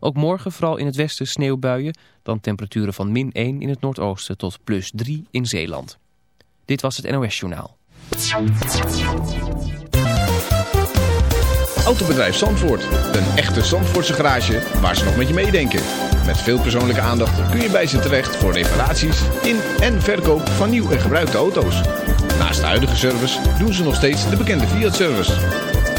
Ook morgen vooral in het westen sneeuwbuien. Dan temperaturen van min 1 in het noordoosten tot plus 3 in Zeeland. Dit was het NOS Journaal. Autobedrijf Zandvoort. Een echte Zandvoortse garage waar ze nog met je meedenken. Met veel persoonlijke aandacht kun je bij ze terecht voor reparaties in en verkoop van nieuw en gebruikte auto's. Naast de huidige service doen ze nog steeds de bekende Fiat-service.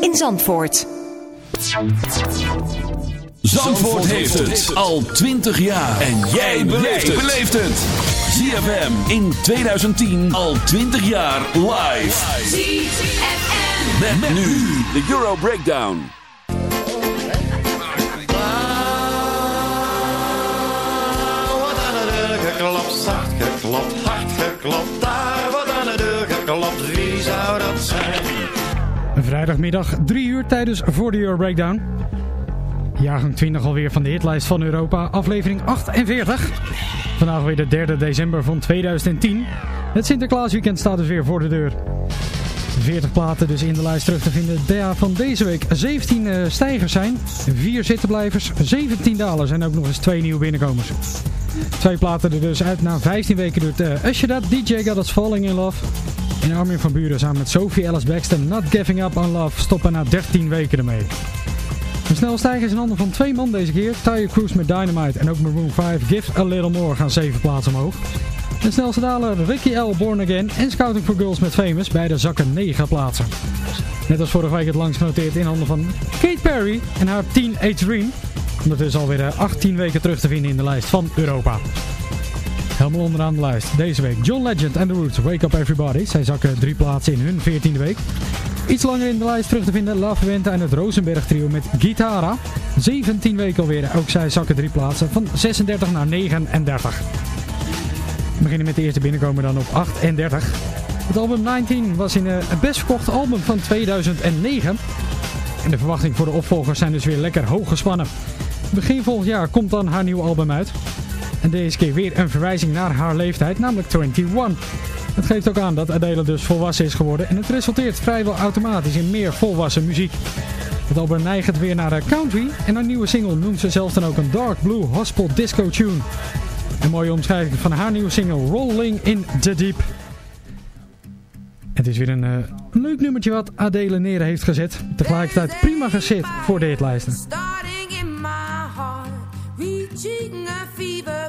in Zandvoort. Zandvoort heeft het al 20 jaar. En jij beleeft het. ZFM in 2010 al 20 jaar live. ZFM. Met, nu de Euro Breakdown. Wat aan de deur geklopt, zacht geklopt, hard geklopt. Daar wordt aan de deur geklopt, wie zou dat zijn? Vrijdagmiddag 3 uur tijdens voor de Euro Breakdown. Jaargang 20 alweer van de hitlijst van Europa, aflevering 48. Vandaag weer de 3 december van 2010. Het Sinterklaasweekend staat dus weer voor de deur. 40 platen dus in de lijst terug te vinden. Ja, van deze week 17 eh, stijgers zijn, 4 zittenblijvers, 17 dalers en ook nog eens 2 nieuwe binnenkomers. Twee platen er dus uit na 15 weken doet uh, Usher dat, DJ Got Us Falling In Love. En Armin van Buren samen met Sophie Ellis Baxter Not Giving Up On Love stoppen na 13 weken ermee. De snelstijger is in handen van twee man deze keer. Tyre Cruise met Dynamite en ook Maroon 5 Give a Little More gaan zeven plaatsen omhoog. De snelste daler Ricky L. Born Again en Scouting for Girls met Famous beide zakken 9 plaatsen. Net als vorige week het langst genoteerd in handen van Kate Perry en haar Teenage Dream. Ondertussen alweer 18 weken terug te vinden in de lijst van Europa. Helemaal onderaan de lijst. Deze week John Legend en The Roots, Wake Up Everybody. Zij zakken drie plaatsen in hun 14e week. Iets langer in de lijst terug te vinden La Fuente en het Rosenberg trio met Guitara. 17 weken alweer, ook zij zakken drie plaatsen van 36 naar 39. We beginnen met de eerste binnenkomen dan op 38. Het album 19 was in eh, het best verkochte album van 2009. En de verwachtingen voor de opvolgers zijn dus weer lekker hoog gespannen. Begin volgend jaar komt dan haar nieuwe album uit. En deze keer weer een verwijzing naar haar leeftijd, namelijk 21. Het geeft ook aan dat Adele dus volwassen is geworden en het resulteert vrijwel automatisch in meer volwassen muziek. Het album neigt weer naar eh, country en haar nieuwe single noemt ze zelf dan ook een dark blue gospel disco tune. Een mooie omschrijving van haar nieuwe single Rolling in the Deep. Het is weer een uh, leuk nummertje wat Adele neer heeft gezet. Tegelijkertijd prima gezet voor de hitlijsten.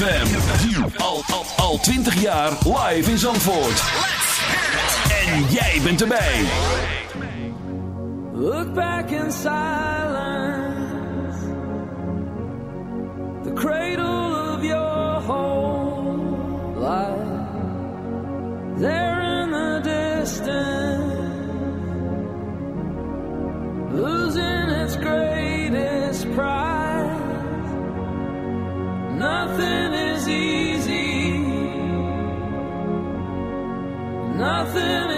ZFM. Al, al, 20 jaar live in Zandvoort. Let's En jij bent erbij. Look back inside. nothing.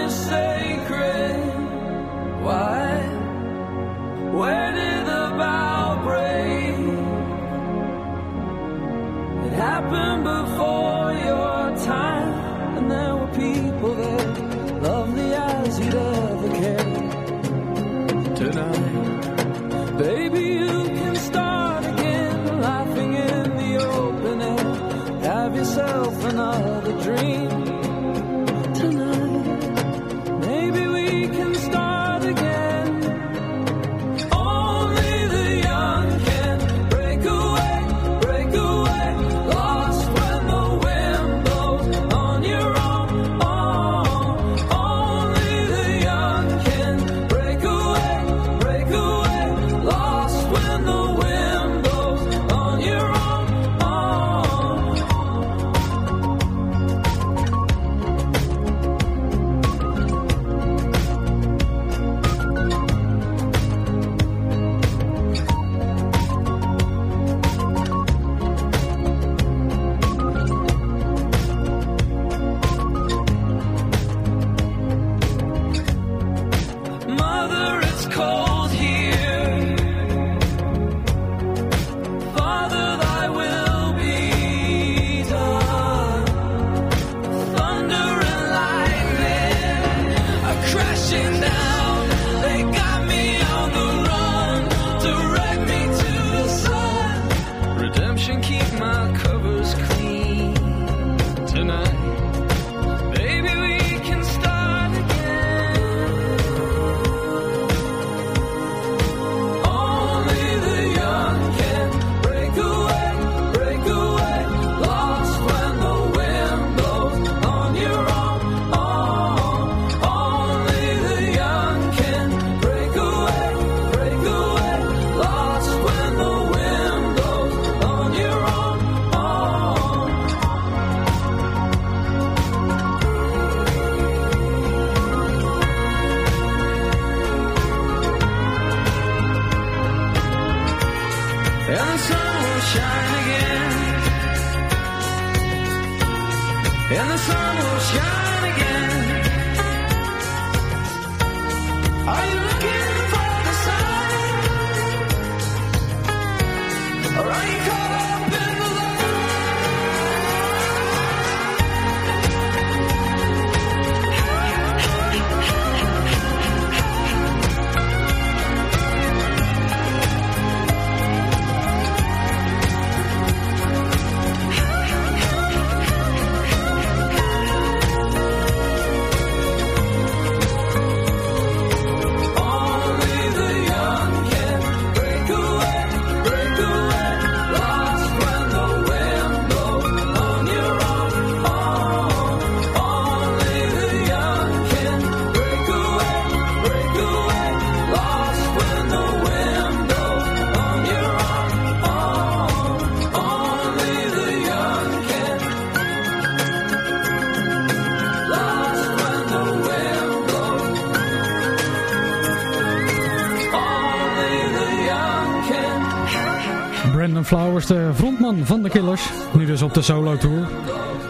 de solo tour.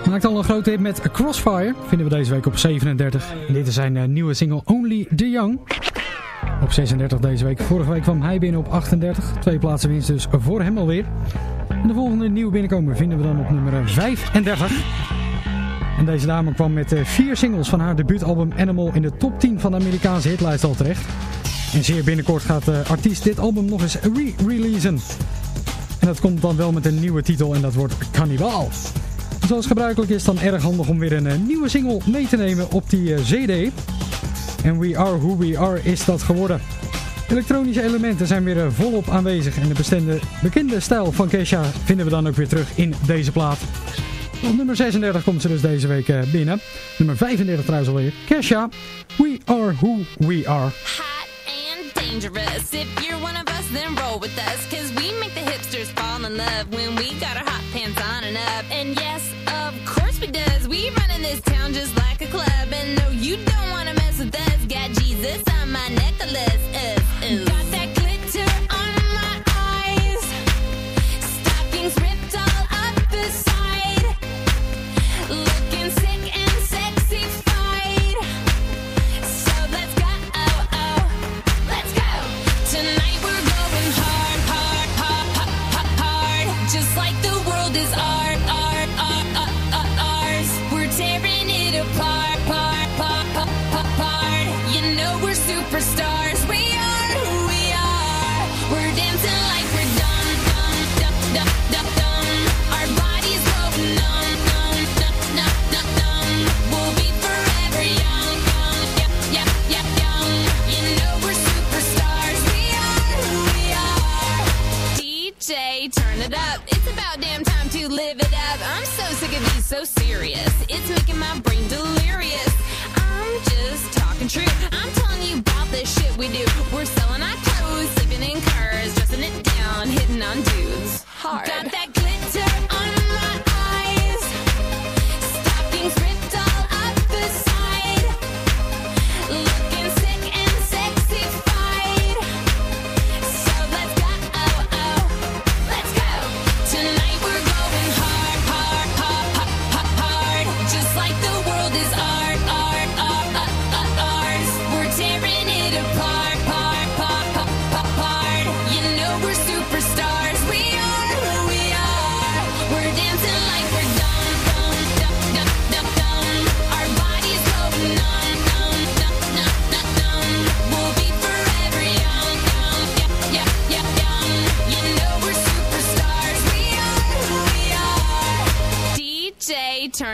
Maakt al een grote hit met Crossfire, vinden we deze week op 37. Dit is zijn eh, nieuwe single Only The Young. Op 36 deze week. Vorige week kwam hij binnen op 38. Twee plaatsen winst dus voor hem alweer. De volgende nieuwe binnenkomer vinden we dan op nummer eh, 35. En deze dame kwam met eh, vier singles van haar debuutalbum Animal in de top 10 van de Amerikaanse hitlijst al terecht. En zeer binnenkort gaat de artiest dit album nog eens re-releasen. En dat komt dan wel met een nieuwe titel en dat wordt Cannibal. Zoals gebruikelijk is dan erg handig om weer een eh, nieuwe single mee te nemen op die eh, CD. En We Are Who We Are is dat geworden. Elektronische elementen zijn weer eh, volop aanwezig en de bestende, bekende stijl van Kesha vinden we dan ook weer terug in deze plaat. Op nummer 36 komt ze dus deze week binnen. Nummer 35 trouwens alweer. Kesha, We Are Who We Are. Dangerous. If you're one of us, then roll with us. Cause we make the hipsters fall in love when we got our hot pants on and up. And yes, of course we does. We run in this town just like a club. And no, you don't wanna mess with us. Got Jesus on my necklace. Uh, uh. Got that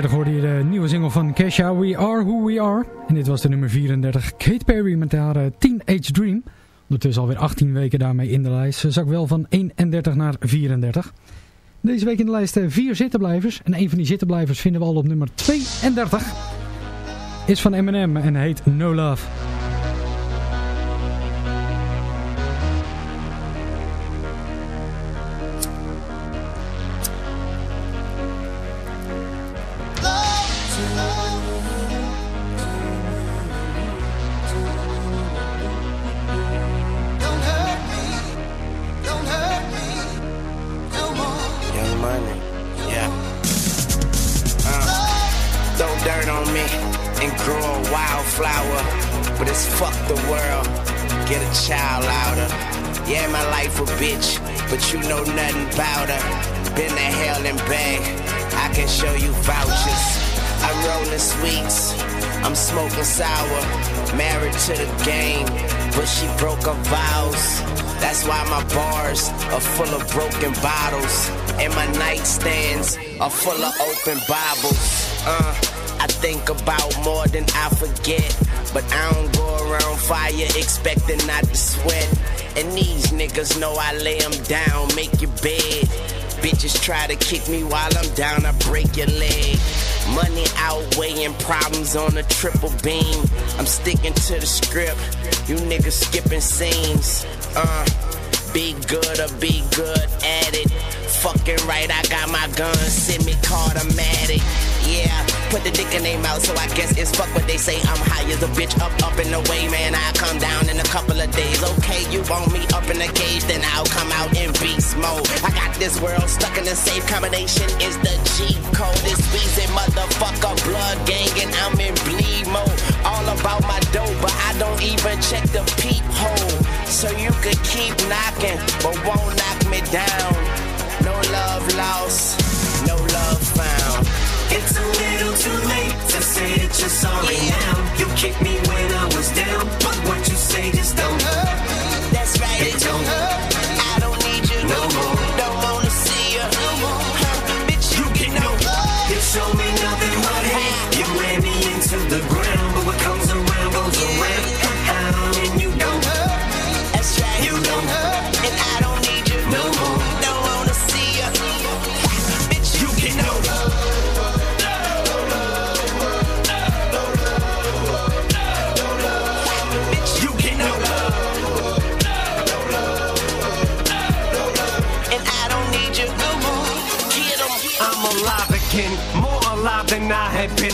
35 hoorde je de nieuwe single van Kesha, We Are Who We Are. En dit was de nummer 34, Kate Perry met haar eh, Teenage Dream. Ondertussen alweer 18 weken daarmee in de lijst. Ze zak wel van 31 naar 34. Deze week in de lijst eh, vier zittenblijvers. En een van die zittenblijvers vinden we al op nummer 32. Is van Eminem en heet No Love. Open Bibles. Uh, I think about more than I forget. But I don't go around fire expecting not to sweat. And these niggas know I lay 'em down, make your bed. Bitches try to kick me while I'm down, I break your leg. Money outweighing problems on a triple beam. I'm sticking to the script. You niggas skipping scenes. Uh, be good or be good at it. Fucking right, I got my gun, send semi-automatic. Yeah, put the dick in their mouth, so I guess it's fuck what they say. I'm high as a bitch, up, up in the way, man. I come down in a couple of days. Okay, you want me up in the cage, then I'll come out in beast mode. I got this world stuck in a safe combination. Is the G code? It's Weezy, motherfucker, blood gang, and I'm in bleed mode. All about my dough, but I don't even check the peephole. So you could keep knocking, but won't knock me down. Lost, no love found. It's a little too late to say that you're sorry now. You kicked me when I was down, but what you say just don't hurt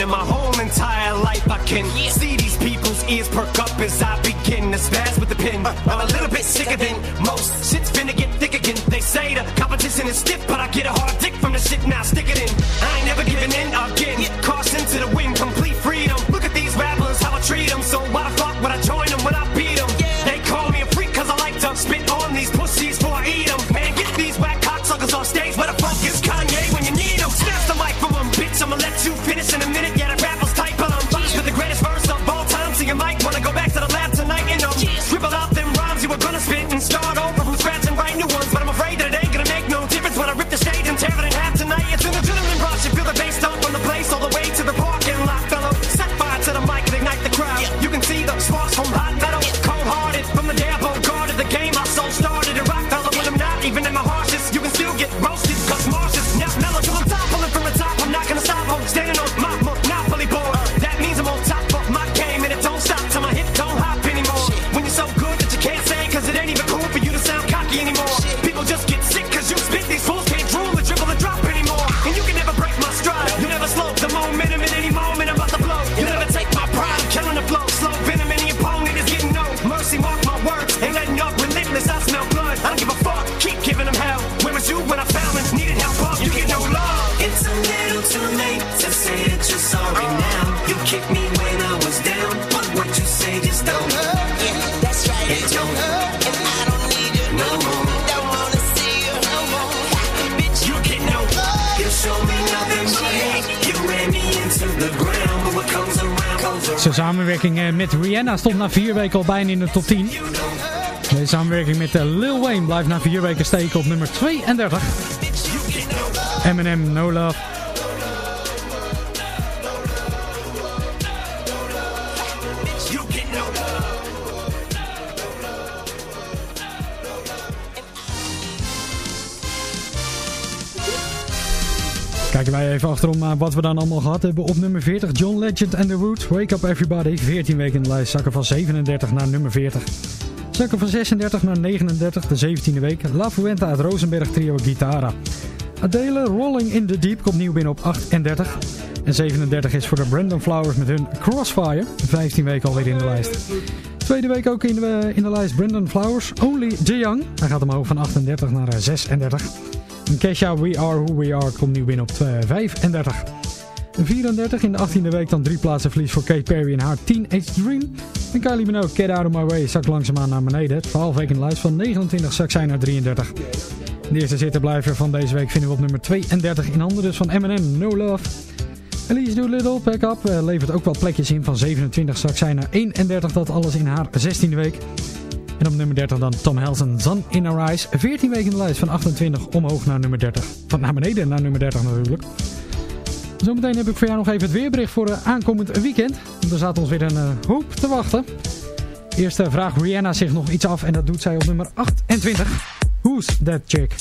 in my whole entire life. I can see these people's ears perk up as I begin to spaz with the pen. Uh, I'm a little bit sicker than most. Shit's finna get thick again. They say the competition is stiff, but I get a hard dick from the shit now. Stick it in. Rihanna stond na vier weken al bijna in de top 10. Deze samenwerking met eh, Lil Wayne blijft na vier weken steken op nummer 32. Eminem, No Love. Kijken wij even achterom naar wat we dan allemaal gehad hebben. Op nummer 40 John Legend and The Roots. Wake Up Everybody. 14 weken in de lijst. Zakken van 37 naar nummer 40. Zakken van 36 naar 39. De 17e week. La Fuenta uit Rosenberg trio Guitarra. Adele Rolling in the Deep komt nieuw binnen op 38. En 37 is voor de Brandon Flowers met hun Crossfire. 15 weken alweer in de lijst. Tweede week ook in de, in de lijst Brandon Flowers. Only the Young. Hij gaat omhoog van 38 naar eh, 36. Kesha We Are Who We Are komt nieuw binnen op eh, 35. En 34 in de 18e week dan drie plaatsen verlies voor Kate Perry en haar Teenage Dream. En Kylie Minogue, Get Out of My Way, zakt langzaamaan naar beneden. 12 weken in de lijst van 29 zak zij naar 33. De eerste zitterblijver van deze week vinden we op nummer 32 in handen dus van Eminem, No Love. Elise Doolittle, Pack Up, eh, levert ook wel plekjes in van 27 zak zij naar 31. Dat alles in haar 16e week. En op nummer 30 dan Tom Helsen, Sun in Our Eyes. 14 weken in de lijst van 28 omhoog naar nummer 30. Van naar beneden naar nummer 30 natuurlijk. Zometeen heb ik voor jou nog even het weerbericht voor uh, aankomend weekend. Want er staat ons weer een uh, hoop te wachten. Eerst vraagt Rihanna zich nog iets af en dat doet zij op nummer 28. Who's that chick?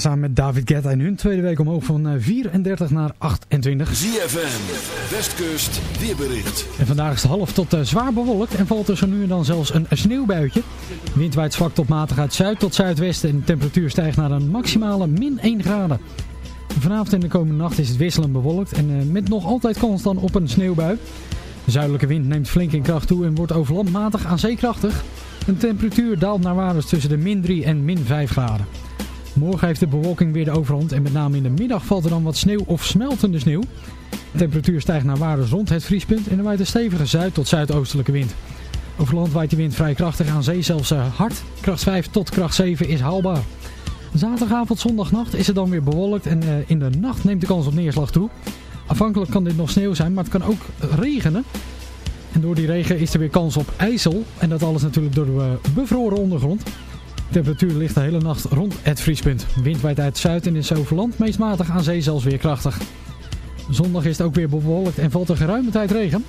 Samen met David Guetta in hun tweede week omhoog van eh, 34 naar 28. ZFM, Westkust, weerbericht. En vandaag is het half tot eh, zwaar bewolkt en valt er zo nu en dan zelfs een sneeuwbuitje. Wind waait zwak tot matig uit zuid tot zuidwesten en de temperatuur stijgt naar een maximale min 1 graden. Vanavond en de komende nacht is het wisselend bewolkt en eh, met nog altijd kans dan op een sneeuwbui. De zuidelijke wind neemt flink in kracht toe en wordt over land matig aan zee krachtig. De temperatuur daalt naar waardes tussen de min 3 en min 5 graden. Morgen heeft de bewolking weer de overhand en met name in de middag valt er dan wat sneeuw of smeltende sneeuw. De temperatuur stijgt naar waardes rond het vriespunt en er waait een stevige zuid- tot zuidoostelijke wind. Over land waait de wind vrij krachtig, aan zee zelfs eh, hard. Kracht 5 tot kracht 7 is haalbaar. Zaterdagavond, zondagnacht is het dan weer bewolkt en eh, in de nacht neemt de kans op neerslag toe. Afhankelijk kan dit nog sneeuw zijn, maar het kan ook regenen. En door die regen is er weer kans op ijzel. En dat alles natuurlijk door de eh, bevroren ondergrond. Temperatuur ligt de hele nacht rond het vriespunt. Wind waait uit zuid en is over land meest matig aan zee zelfs weer krachtig. Zondag is het ook weer bewolkt en valt er geruime tijd regen.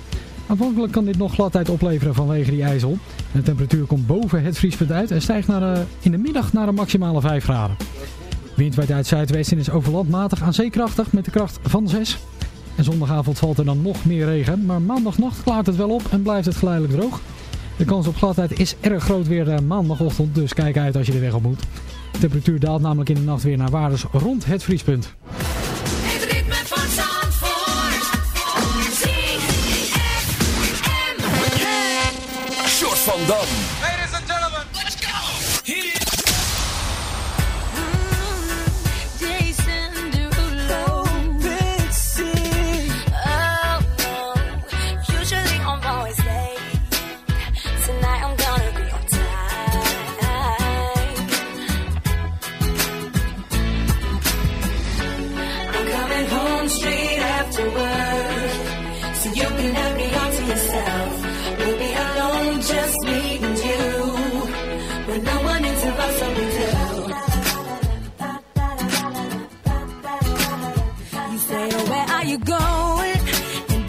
Aanvankelijk kan dit nog gladheid opleveren vanwege die ijzel. De temperatuur komt boven het vriespunt uit en stijgt naar, eh, in de middag naar een maximale 5 graden. Wind waait uit zuidwesten is overland matig aan zeekrachtig met de kracht van 6. En zondagavond valt er dan nog meer regen, maar maandagnacht klaart het wel op en blijft het geleidelijk droog. De kans op gladheid is erg groot weer eh, maandagochtend, dus kijk uit als je de weg op moet. De temperatuur daalt namelijk in de nacht weer naar waardes rond het vriespunt.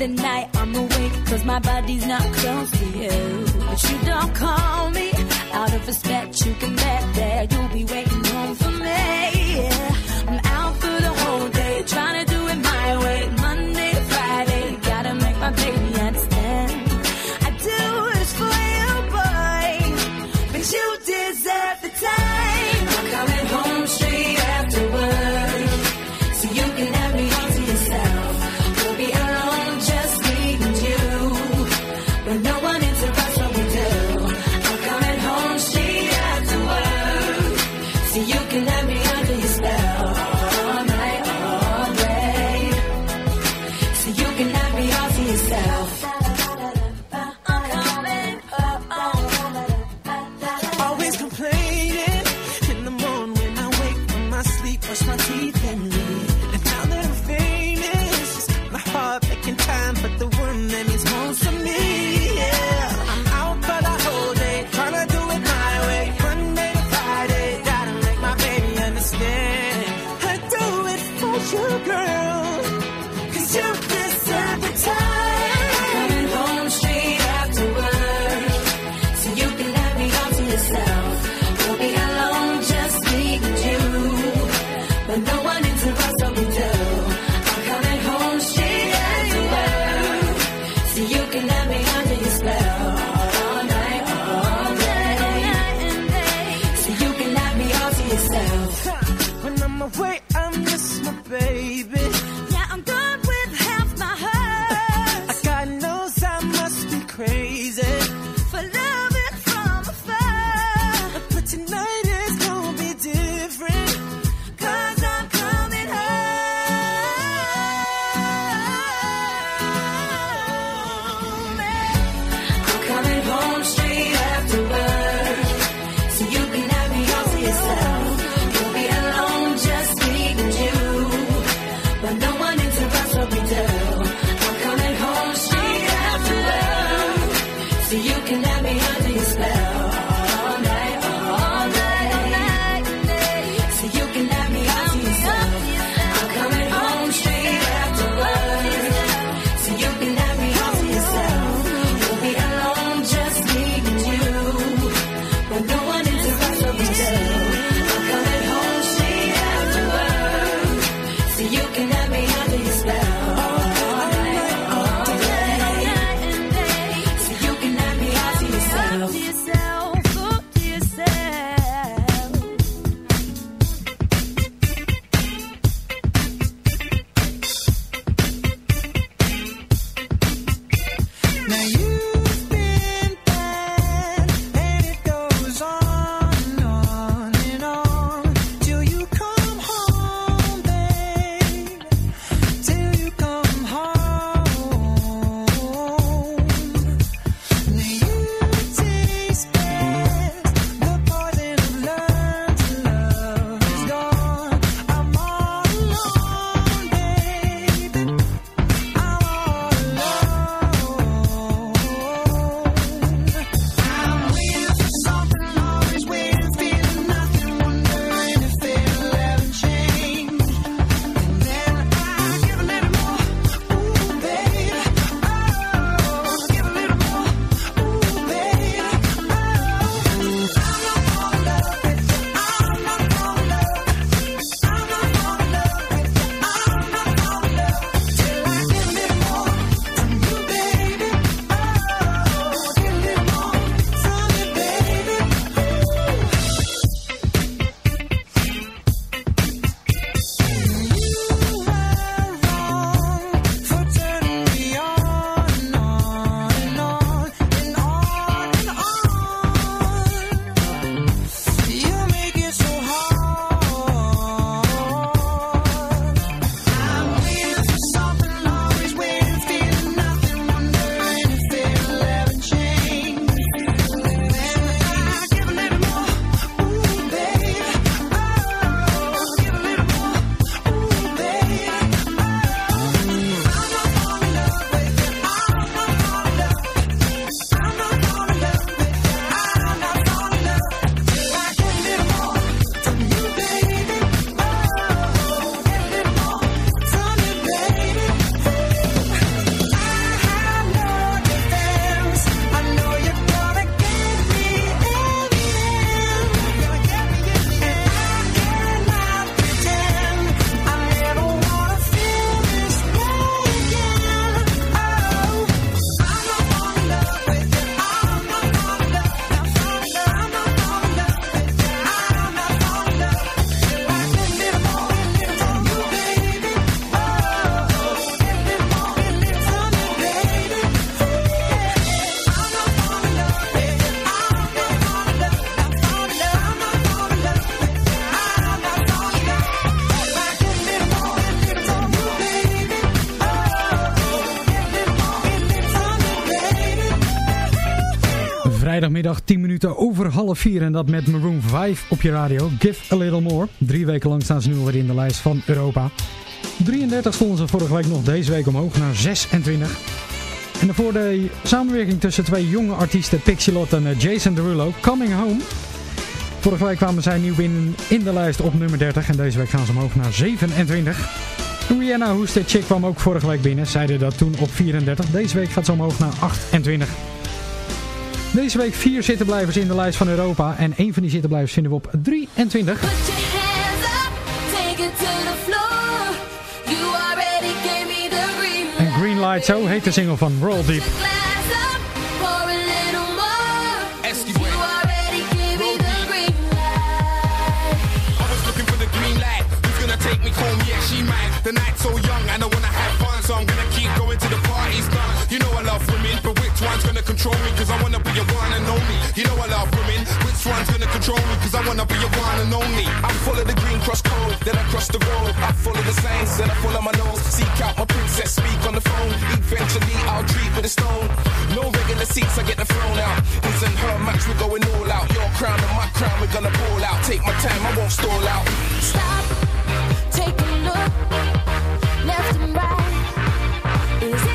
The night I'm awake, cause my body's not close to you. But you don't call me. Out of respect, you can bet that you'll be waiting home for me. I'm out for the whole day, trying to do it my way. Vrijdagmiddag 10 minuten over half 4 en dat met Maroon 5 op je radio. Give a Little More. Drie weken lang staan ze nu alweer in de lijst van Europa. 33 stonden ze vorige week nog, deze week omhoog naar 26. En daarvoor de samenwerking tussen twee jonge artiesten, Pixie Lott en eh, Jason Derulo, Coming Home. Vorige week kwamen zij nieuw binnen in de lijst op nummer 30 en deze week gaan ze omhoog naar 27. Rihanna the Chick kwam ook vorige week binnen, zeiden dat toen op 34. Deze week gaat ze omhoog naar 28. Deze week vier zittenblijvers in de lijst van Europa en één van die zittenblijvers vinden we op 23. Hands up, take it to the floor. You already gave me the En Green Light, zo heet de single van Roll Deep. glass up, pour a little more. You already gave me control me? Cause I wanna be your one and only. You know I love women, which one's gonna control me? Cause I wanna be your one and only. I'm full of the green cross code, then I cross the road. I'm full of the saints, then I full of my nose. Seek out my princess, speak on the phone. Eventually I'll treat with a stone. No regular seats, I get the throne out. His and her match, we're going all out. Your crown and my crown, we're gonna ball out. Take my time, I won't stall out. Stop, take a look, left and right. Is it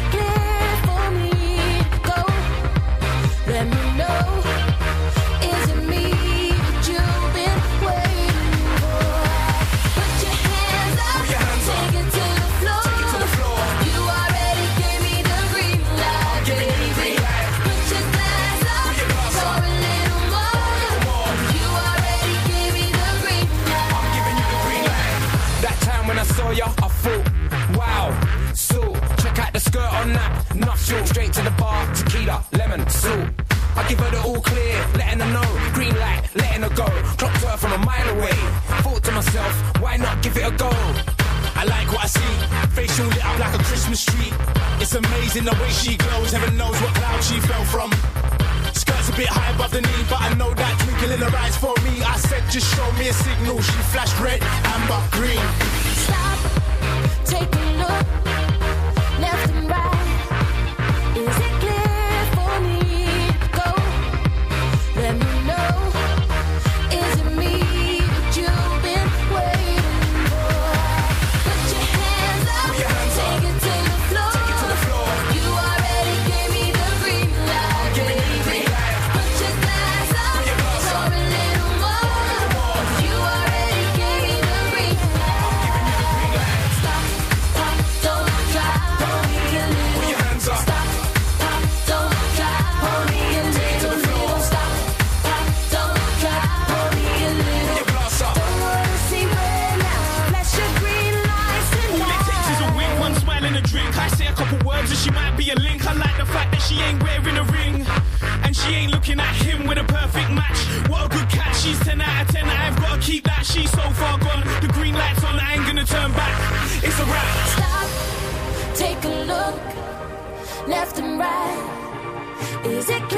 left and right. Is it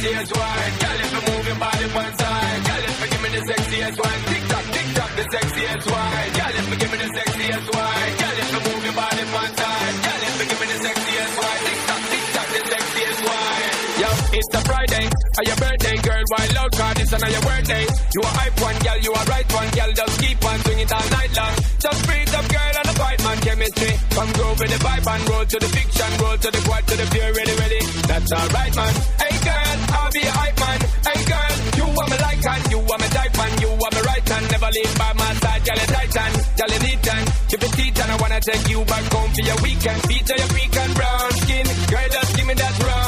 Sexiest wine. Girl, if you move your body one side. Girl, if you give me the sexiest wine. Tick tock, tick tock, the sexiest wine. Girl, if you give me the sexiest wine. Girl, it's a your birthday, girl. Wild out, cause it's another your birthday. You a hype one, girl. You a right one, girl. Just keep on swing it all night long. Just breathe up, girl, and the fight man chemistry. Come groove with the vibe and roll to the fiction, roll to the quad, to the pure, ready, ready. That's alright, man. Hey, girl, I'll be a hype man. Hey, girl, you are my like and you are my type and you are my right hand. Never leave by my side, girl, you titan, girl, you neat and keep it teeth and I wanna take you back home for your weekend. Feature your freak and brown skin, girl, just give me that. Give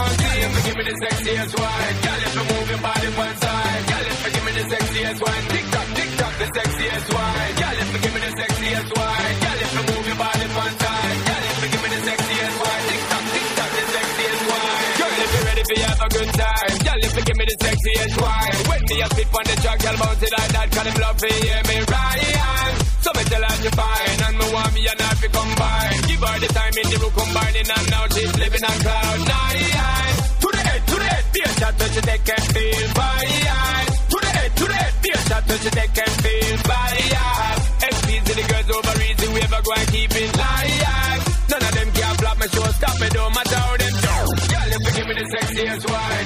me the sexiest wine, girl, if you move your body one side, girl, if you give me the sexiest wine, tick tock, tick tock, the sexiest wine, girl, if you give me the sexiest wine, girl, if you move your body one side, girl, if you give me the sexiest wine, tick tock, tick tock, the sexiest wine, girl, if you're ready for have a good time, girl, if you give me the sexiest wine, when me a spit on the track, girl, bounce it like that, call him love hear me right, so me tell her you fine, and me want me and her to combine, give her the time in the room combining, and now she's living on cloud nine, shot touch it, they can feel fine, to the head, to the head, be a shot touch it, they can feel fine, SPs to the girls over easy, we ever go and keep it live, none of them can flop me show, stop me, don't matter how them do, girl, if you give me the sexiest wine,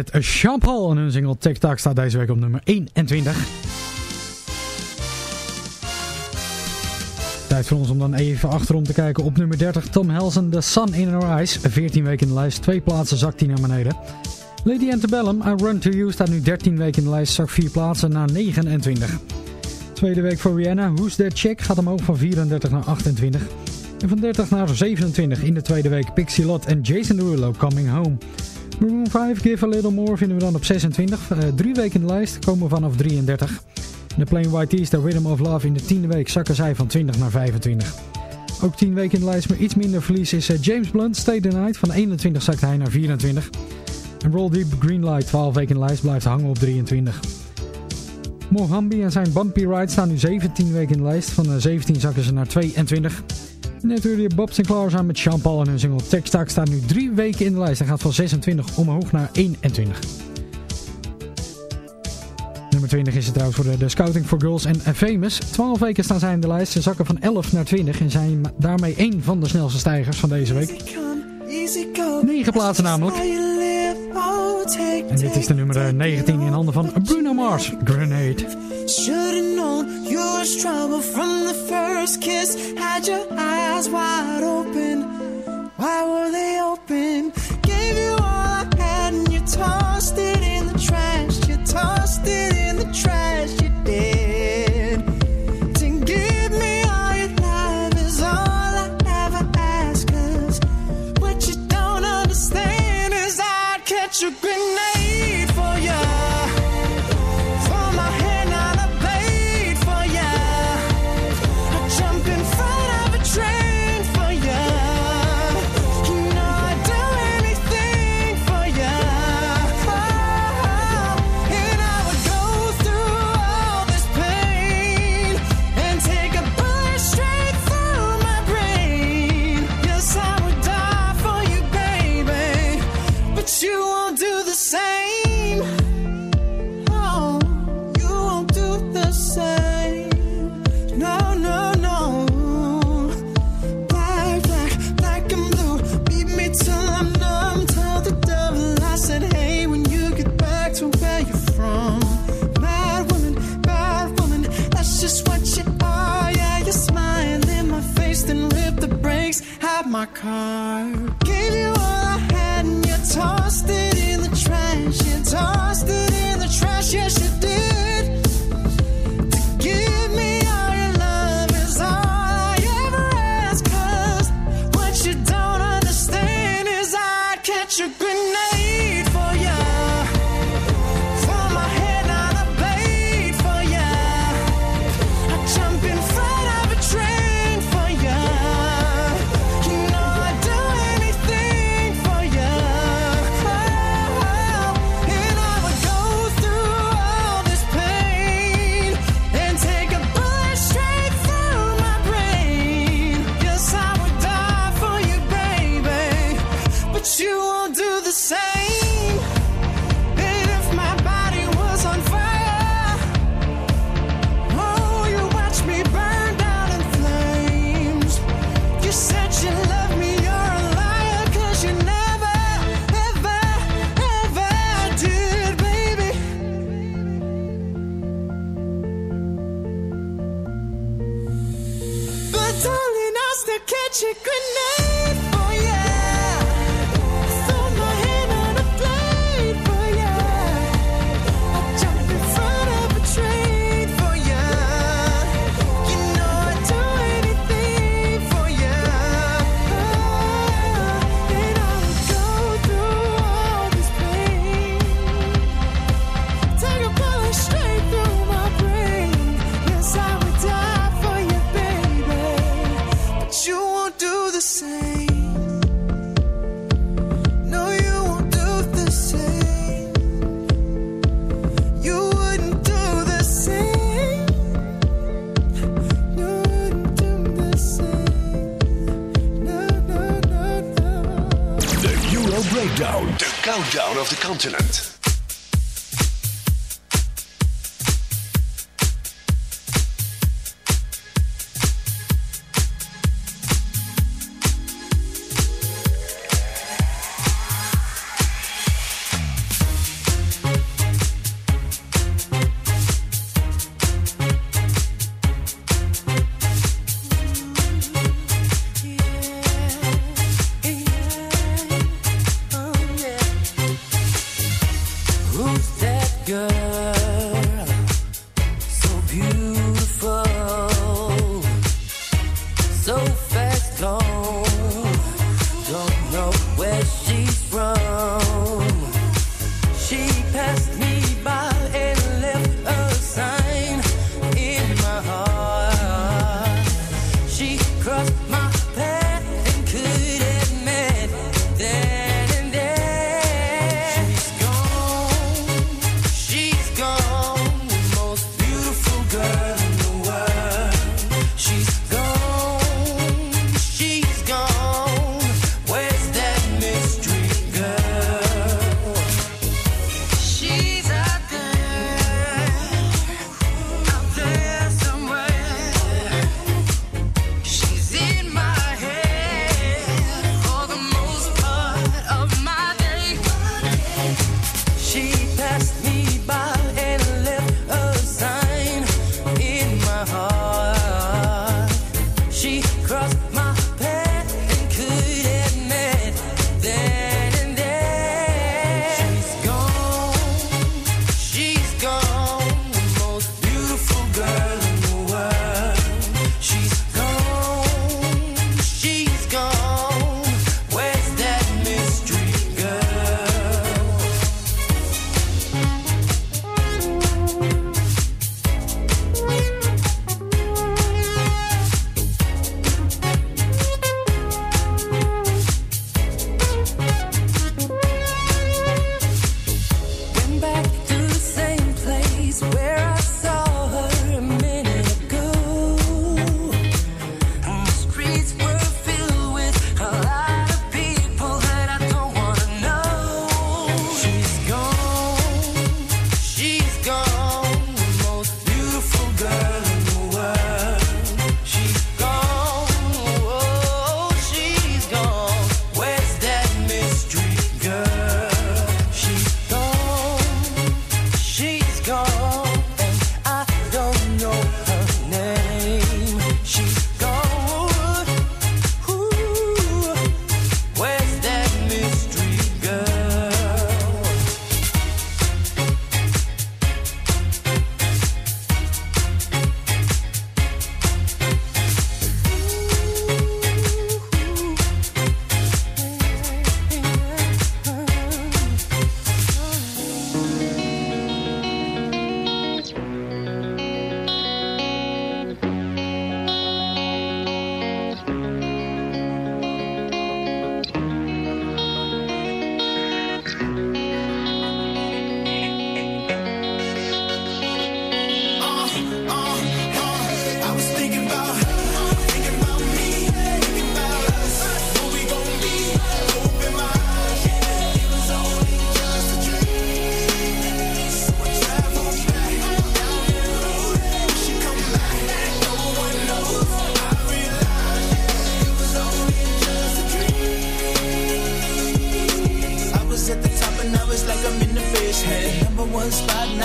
met Sean Paul en hun single Tic Tac staat deze week op nummer 21. Tijd voor ons om dan even achterom te kijken op nummer 30. Tom Helsen, The Sun in Our Eyes. 14 weken in de lijst, twee plaatsen zakt hij naar beneden. Lady Antebellum, I Run To You staat nu 13 weken in de lijst, zakt 4 plaatsen naar 29. Tweede week voor Rihanna, Who's That Chick gaat omhoog van 34 naar 28. En van 30 naar 27 in de tweede week Pixie Lott en Jason Derulo Coming Home. Maroon 5, Give a Little More vinden we dan op 26. Uh, drie weken in de lijst, komen we vanaf 33. De Plain White Tees, The Rhythm of Love in de tiende week zakken zij van 20 naar 25. Ook 10 weken in de lijst, maar iets minder verlies is uh, James Blunt, Stay the Night. Van 21 zakt hij naar 24. En Roll Deep Greenlight, 12 weken in de lijst, blijft hangen op 23. Mohambi en zijn Bumpy Ride staan nu 17 weken in de lijst. Van uh, 17 zakken ze naar 22. Net hoorde je Bob Sinclair samen met Sean Paul en hun single Textac staat nu 3 weken in de lijst. Hij gaat van 26 omhoog naar 21. Nummer 20 is het trouwens voor de, de Scouting for Girls en Famous. 12 weken staan zij in de lijst. Ze zakken van 11 naar 20 en zijn daarmee één van de snelste stijgers van deze week. 9 plaatsen namelijk. En dit is de nummer 19 in handen van Bruno Mars, Grenade. Should've known you was trouble from the first kiss. Had your eyes wide open. Why were they open? Gave you all I had and you tossed it in the trash. You tossed it in the trash. my car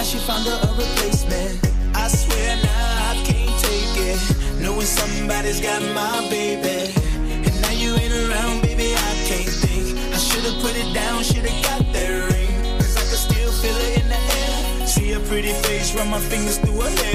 she found her a replacement. I swear now I can't take it. Knowing somebody's got my baby. And now you ain't around, baby, I can't think. I should've put it down, should've got that ring. Cause I can still feel it in the air. See a pretty face, run my fingers through her hair.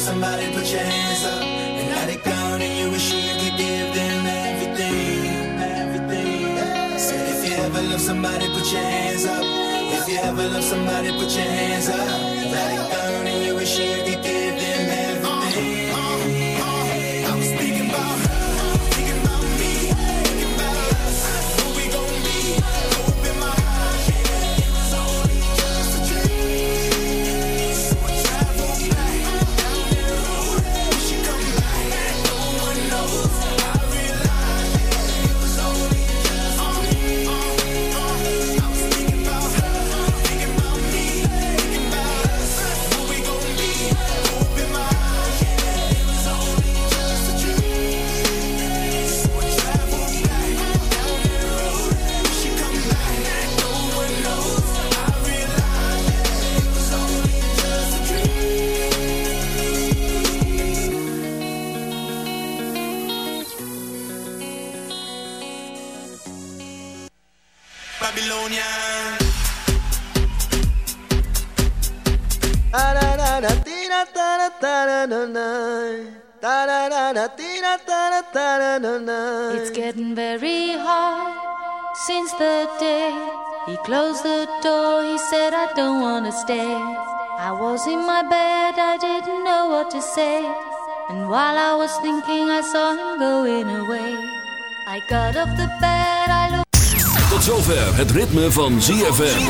somebody, put your hands up. And now they gone and you wish you could give them everything, love somebody, put your hands up. If you ever love somebody, put your hands up. Now they gone and you wish you It's getting very hard since the day he closed the door. He said, I don't want to stay. I was in my bed, I didn't know what to say. And while I was thinking, I saw him going away. I got off the bed, I looked. Tot zover het ritme van ZFM.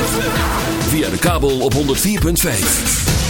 Via de kabel op 104.5.